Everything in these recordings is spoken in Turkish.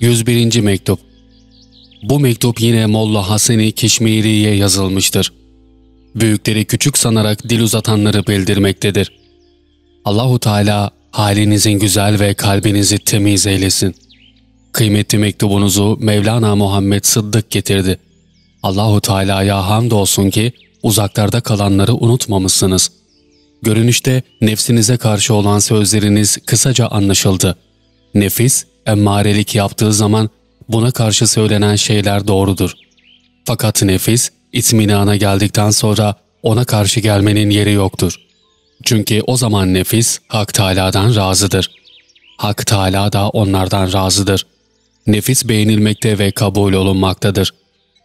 101. Mektup Bu mektup yine Molla Haseni Keşmiri'ye yazılmıştır. Büyükleri küçük sanarak dil uzatanları bildirmektedir. Allahu Teala halinizin güzel ve kalbinizi temiz eylesin. Kıymetli mektubunuzu Mevlana Muhammed Sıddık getirdi. Allahu Teala'ya hamdolsun ki uzaklarda kalanları unutmamışsınız. Görünüşte nefsinize karşı olan sözleriniz kısaca anlaşıldı. Nefis, emmarelik yaptığı zaman buna karşı söylenen şeyler doğrudur. Fakat nefis, itminana geldikten sonra ona karşı gelmenin yeri yoktur. Çünkü o zaman nefis Hak Teâlâ'dan razıdır. Hak Teâlâ da onlardan razıdır. Nefis beğenilmekte ve kabul olunmaktadır.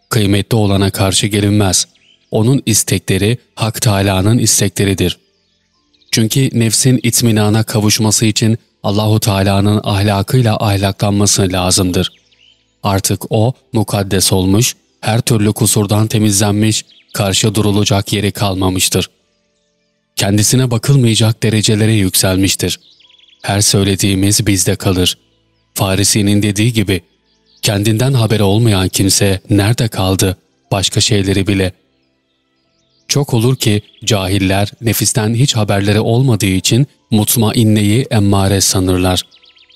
Kıymetli olana karşı gelinmez. Onun istekleri Hak Teâlâ'nın istekleridir. Çünkü nefsin itminana kavuşması için Allahu Teala'nın ahlakıyla ahlaklanması lazımdır. Artık o mukaddes olmuş, her türlü kusurdan temizlenmiş, karşı durulacak yeri kalmamıştır. Kendisine bakılmayacak derecelere yükselmiştir. Her söylediğimiz bizde kalır. Farisi'nin dediği gibi, kendinden haberi olmayan kimse nerede kaldı, başka şeyleri bile. Çok olur ki cahiller nefisten hiç haberleri olmadığı için mutmainneyi emmare sanırlar.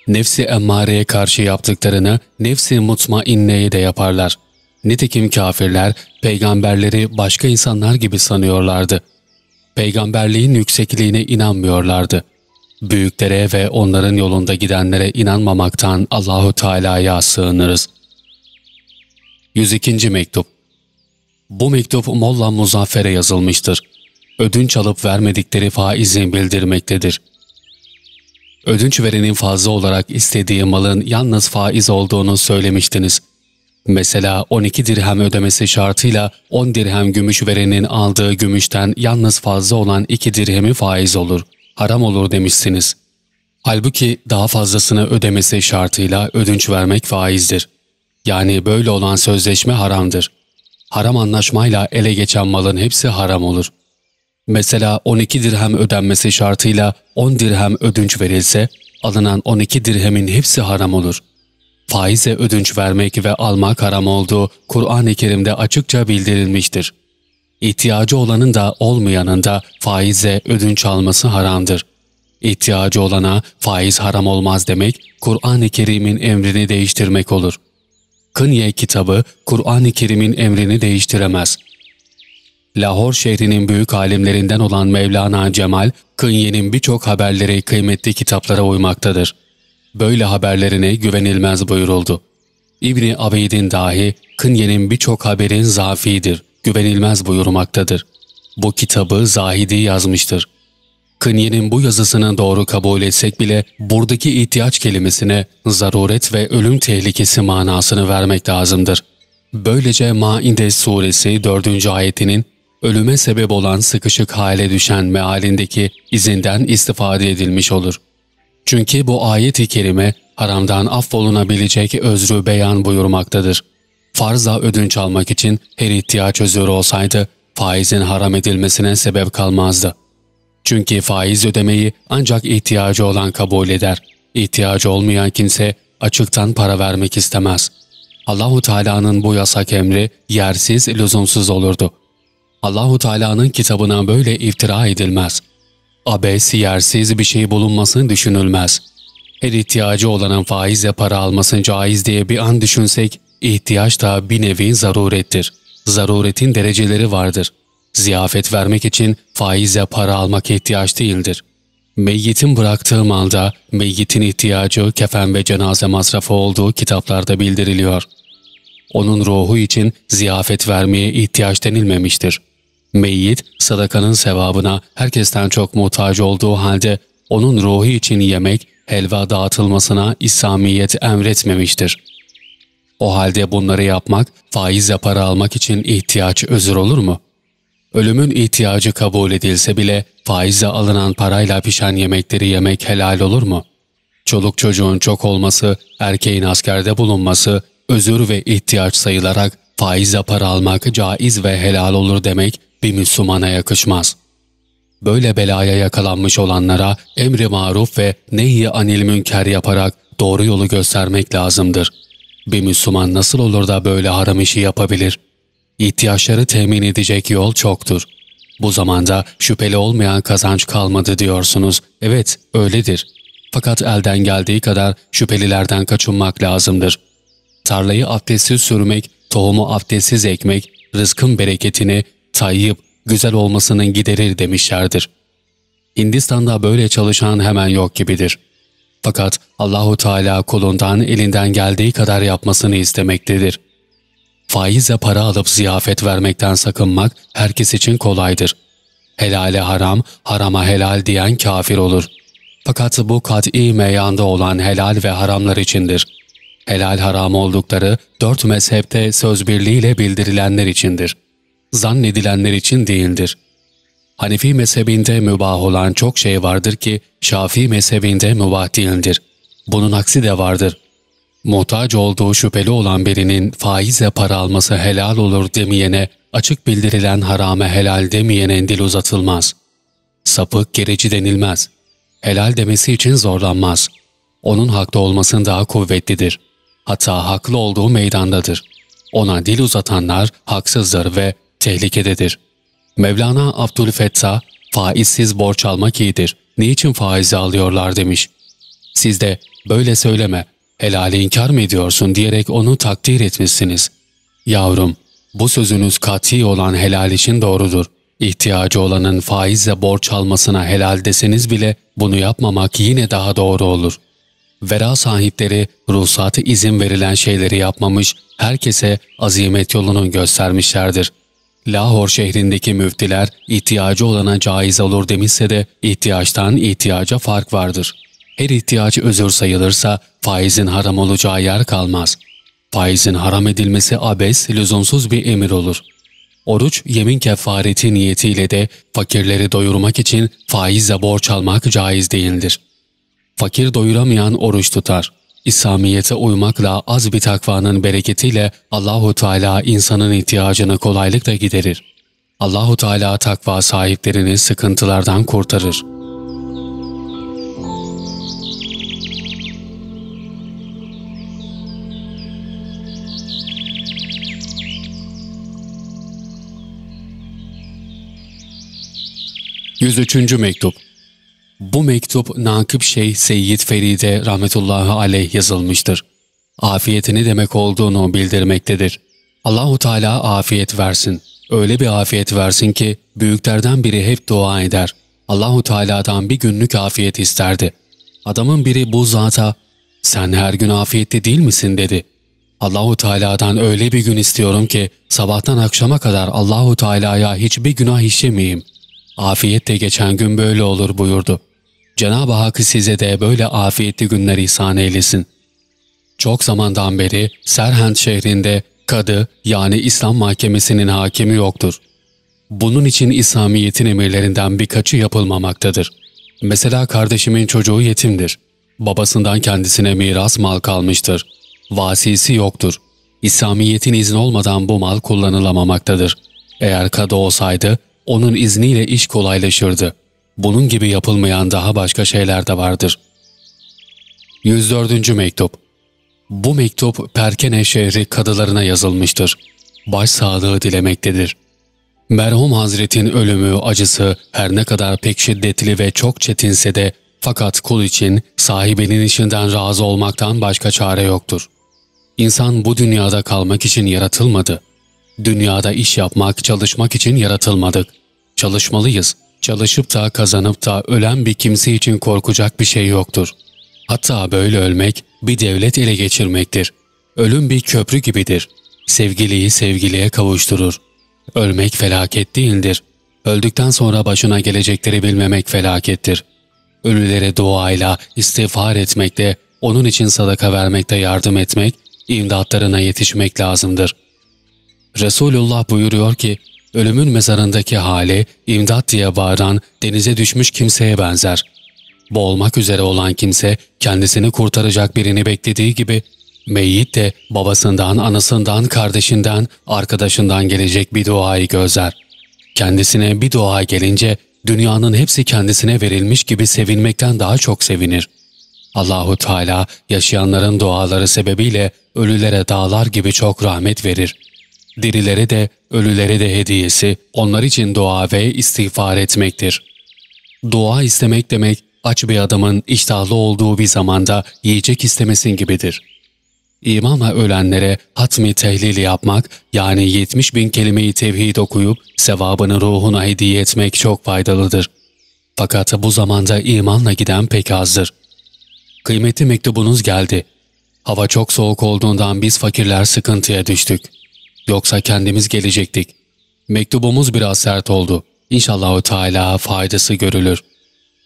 Nefsi emmareye karşı yaptıklarını nefsi mutmainneye de yaparlar. Nitekim kafirler peygamberleri başka insanlar gibi sanıyorlardı. Peygamberliğin yüksekliğine inanmıyorlardı. Büyüklere ve onların yolunda gidenlere inanmamaktan Allahu Teala'ya sığınırız. 102. Mektup Bu mektup Molla Muzaffer'e yazılmıştır. Ödünç alıp vermedikleri faizi bildirmektedir. Ödünç verenin fazla olarak istediği malın yalnız faiz olduğunu söylemiştiniz. Mesela 12 dirhem ödemesi şartıyla 10 dirhem gümüş verenin aldığı gümüşten yalnız fazla olan 2 dirhemi faiz olur, haram olur demişsiniz. Halbuki daha fazlasını ödemesi şartıyla ödünç vermek faizdir. Yani böyle olan sözleşme haramdır. Haram anlaşmayla ele geçen malın hepsi haram olur. Mesela 12 dirhem ödenmesi şartıyla 10 dirhem ödünç verilse, alınan 12 dirhemin hepsi haram olur. Faize ödünç vermek ve almak haram olduğu Kur'an-ı Kerim'de açıkça bildirilmiştir. İhtiyacı olanın da olmayanın da faize ödünç alması haramdır. İhtiyacı olana faiz haram olmaz demek, Kur'an-ı Kerim'in emrini değiştirmek olur. Kınye kitabı Kur'an-ı Kerim'in emrini değiştiremez. Lahor şehrinin büyük alimlerinden olan Mevlana Cemal, Kınye'nin birçok haberleri kıymetli kitaplara uymaktadır. Böyle haberlerine güvenilmez buyuruldu. İbni Abeyd'in dahi Kınye'nin birçok haberin zafidir, güvenilmez buyurmaktadır. Bu kitabı Zahidi yazmıştır. Kınye'nin bu yazısını doğru kabul etsek bile buradaki ihtiyaç kelimesine zaruret ve ölüm tehlikesi manasını vermek lazımdır. Böylece Maide suresi 4. ayetinin ölüme sebep olan sıkışık hale düşen mealindeki izinden istifade edilmiş olur. Çünkü bu ayet-i kerime haramdan affolunabilecek özrü beyan buyurmaktadır. Farza ödünç almak için her ihtiyaç özürü olsaydı faizin haram edilmesine sebep kalmazdı. Çünkü faiz ödemeyi ancak ihtiyacı olan kabul eder. İhtiyacı olmayan kimse açıktan para vermek istemez. Allahu Teala'nın bu yasak emri yersiz, lüzumsuz olurdu. Allahu Teala'nın kitabına böyle iftira edilmez. Abes, yersiz bir şey bulunmasını düşünülmez. Her ihtiyacı olanın faizle para almasın caiz diye bir an düşünsek, ihtiyaç da bir nevi zarurettir. Zaruretin dereceleri vardır. Ziyafet vermek için faizle para almak ihtiyaç değildir. Meyyitin bıraktığı malda meyyitin ihtiyacı kefen ve cenaze masrafı olduğu kitaplarda bildiriliyor. Onun ruhu için ziyafet vermeye ihtiyaç denilmemiştir. Meyyit, sadakanın sevabına herkesten çok muhtaç olduğu halde onun ruhu için yemek, helva dağıtılmasına İslamiyet emretmemiştir. O halde bunları yapmak, faizle para almak için ihtiyaç özür olur mu? Ölümün ihtiyacı kabul edilse bile faizle alınan parayla pişen yemekleri yemek helal olur mu? Çoluk çocuğun çok olması, erkeğin askerde bulunması, özür ve ihtiyaç sayılarak faizle para almak caiz ve helal olur demek bir Müslümana yakışmaz. Böyle belaya yakalanmış olanlara emri maruf ve nehy anil münker yaparak doğru yolu göstermek lazımdır. Bir Müslüman nasıl olur da böyle haram işi yapabilir? İhtiyaçları temin edecek yol çoktur. Bu zamanda şüpheli olmayan kazanç kalmadı diyorsunuz. Evet, öyledir. Fakat elden geldiği kadar şüphelilerden kaçınmak lazımdır. Tarlayı abdestsiz sürmek, tohumu abdestsiz ekmek, rızkın bereketini, tayyip, güzel olmasının giderir demişlerdir. Hindistan'da böyle çalışan hemen yok gibidir. Fakat Allahu Teala kulundan elinden geldiği kadar yapmasını istemektedir. Faizle para alıp ziyafet vermekten sakınmak herkes için kolaydır. Helale haram, harama helal diyen kafir olur. Fakat bu kat'i meyanda olan helal ve haramlar içindir. Helal haram oldukları dört mezhepte söz birliğiyle bildirilenler içindir. Zannedilenler için değildir. Hanefi mezhebinde mübah olan çok şey vardır ki Şafii mezhebinde mübah değildir. Bunun aksi de vardır. Muhtaç olduğu şüpheli olan birinin faizle para alması helal olur demeyene, açık bildirilen harame helal demeyene dil uzatılmaz. Sapık gerici denilmez. Helal demesi için zorlanmaz. Onun haklı olmasın daha kuvvetlidir. Hatta haklı olduğu meydandadır. Ona dil uzatanlar haksızdır ve tehlikededir. Mevlana Abdülfettah, faizsiz borç almak iyidir. Niçin faizi alıyorlar demiş. Siz de böyle söyleme, helali inkar mı ediyorsun diyerek onu takdir etmişsiniz. Yavrum, bu sözünüz kati olan helal için doğrudur. İhtiyacı olanın faizle borç almasına helal deseniz bile bunu yapmamak yine daha doğru olur. Vera sahipleri ruhsatı izin verilen şeyleri yapmamış, herkese azimet yolunu göstermişlerdir. Lahor şehrindeki müftiler ihtiyacı olana caiz olur demişse de ihtiyaçtan ihtiyaca fark vardır. Her ihtiyaç özür sayılırsa faizin haram olacağı yer kalmaz. Faizin haram edilmesi abes, lüzumsuz bir emir olur. Oruç, yemin kefareti niyetiyle de fakirleri doyurmak için faizle borç almak caiz değildir. Fakir doyuramayan oruç tutar. İslamiyete uymakla az bir takvanın bereketiyle Allahu Teala insanın ihtiyacını kolaylıkla giderir. Allahu Teala takva sahiplerini sıkıntılardan kurtarır. Yüz üçüncü Mektup bu mektup Nakip Şeyh Seyyid Feride rahmetullahi aleyh yazılmıştır. Afiyetini demek olduğunu bildirmektedir. Allahu Teala afiyet versin. Öyle bir afiyet versin ki büyüklerden biri hep dua eder. Allahu Teala'dan bir günlük afiyet isterdi. Adamın biri bu zata "Sen her gün afiyette değil misin?" dedi. Allahu Teala'dan öyle bir gün istiyorum ki sabahtan akşama kadar Allahu Teala'ya hiçbir günah işlemeyeyim. Afiyette geçen gün böyle olur buyurdu. Cenab-ı Hak size de böyle afiyetli günler ihsan eylesin. Çok zamandan beri Serhent şehrinde kadı yani İslam mahkemesinin hakimi yoktur. Bunun için İslamiyet'in emirlerinden birkaçı yapılmamaktadır. Mesela kardeşimin çocuğu yetimdir. Babasından kendisine miras mal kalmıştır. Vasisi yoktur. İslamiyet'in izni olmadan bu mal kullanılamamaktadır. Eğer kadı olsaydı onun izniyle iş kolaylaşırdı. Bunun gibi yapılmayan daha başka şeyler de vardır. 104. Mektup Bu mektup Perkene şehri kadılarına yazılmıştır. Baş sağlığı dilemektedir. Merhum Hazret'in ölümü acısı her ne kadar pek şiddetli ve çok çetinse de fakat kul için sahibinin işinden razı olmaktan başka çare yoktur. İnsan bu dünyada kalmak için yaratılmadı. Dünyada iş yapmak, çalışmak için yaratılmadık. Çalışmalıyız.'' Çalışıp da kazanıp da ölen bir kimse için korkacak bir şey yoktur. Hatta böyle ölmek bir devlet ele geçirmektir. Ölüm bir köprü gibidir. Sevgiliyi sevgiliye kavuşturur. Ölmek felaket değildir. Öldükten sonra başına gelecekleri bilmemek felakettir. Ölülere duayla, istiğfar etmekte, onun için sadaka vermekte yardım etmek, imdatlarına yetişmek lazımdır. Resulullah buyuruyor ki, ölümün mezarındaki hali imdat diye bağıran denize düşmüş kimseye benzer. Boğulmak üzere olan kimse kendisini kurtaracak birini beklediği gibi meyyit de babasından, anasından, kardeşinden, arkadaşından gelecek bir duayı gözler. Kendisine bir dua gelince dünyanın hepsi kendisine verilmiş gibi sevinmekten daha çok sevinir. Allahu Teala yaşayanların duaları sebebiyle ölülere dağlar gibi çok rahmet verir. Dirilere de ölülere de hediyesi onlar için dua ve istiğfar etmektir. Dua istemek demek aç bir adamın iştahlı olduğu bir zamanda yiyecek istemesin gibidir. İmamla ölenlere hatmi tehlil yapmak yani 70 bin kelimeyi tevhid okuyup sevabını ruhuna hediye etmek çok faydalıdır. Fakat bu zamanda imanla giden pek azdır. Kıymetli mektubunuz geldi. Hava çok soğuk olduğundan biz fakirler sıkıntıya düştük. Yoksa kendimiz gelecektik. Mektubumuz biraz sert oldu. İnşallah Teala faydası görülür.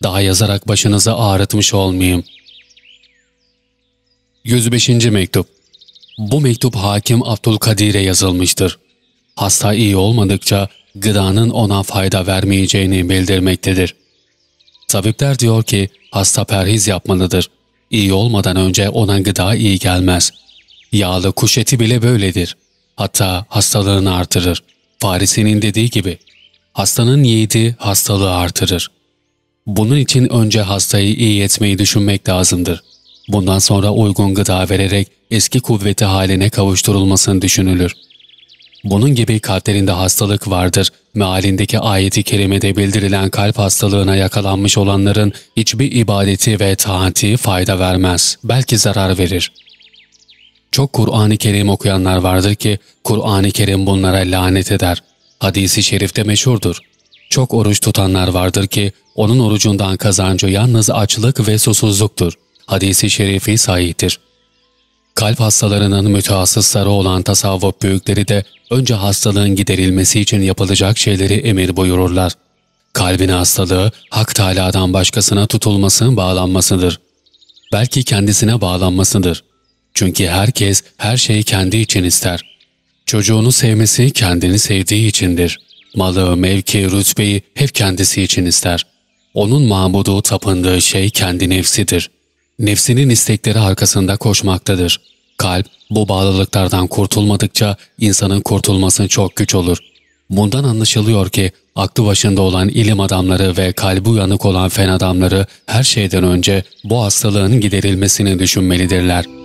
Daha yazarak başınızı ağrıtmış olmayayım. 105. Mektup Bu mektup Hakim Abdülkadir'e yazılmıştır. Hasta iyi olmadıkça gıdanın ona fayda vermeyeceğini bildirmektedir. Tabipler diyor ki hasta perhiz yapmalıdır. İyi olmadan önce ona gıda iyi gelmez. Yağlı kuş eti bile böyledir. Hatta hastalığını artırır. Farisi'nin dediği gibi. Hastanın yiğidi hastalığı artırır. Bunun için önce hastayı iyi etmeyi düşünmek lazımdır. Bundan sonra uygun gıda vererek eski kuvveti haline kavuşturulmasını düşünülür. Bunun gibi kalplerinde hastalık vardır. Mealindeki ayeti kerimede bildirilen kalp hastalığına yakalanmış olanların hiçbir ibadeti ve taati fayda vermez. Belki zarar verir. Çok Kur'an-ı Kerim okuyanlar vardır ki Kur'an-ı Kerim bunlara lanet eder. Hadisi şerifte meşhurdur. Çok oruç tutanlar vardır ki onun orucundan kazancı yalnız açlık ve susuzluktur. Hadisi şerifi sahihtir. Kalp hastalarının mütehassısları olan tasavvuf büyükleri de önce hastalığın giderilmesi için yapılacak şeyleri emir buyururlar. Kalbin hastalığı Hak Teâlâ'dan başkasına tutulması bağlanmasıdır. Belki kendisine bağlanmasıdır. Çünkü herkes her şeyi kendi için ister. Çocuğunu sevmesi kendini sevdiği içindir. Malı, mevki, rütbeyi hep kendisi için ister. Onun mabudu tapındığı şey kendi nefsidir. Nefsinin istekleri arkasında koşmaktadır. Kalp bu bağlılıklardan kurtulmadıkça insanın kurtulması çok güç olur. Bundan anlaşılıyor ki aklı başında olan ilim adamları ve kalbi uyanık olan fen adamları her şeyden önce bu hastalığın giderilmesini düşünmelidirler.''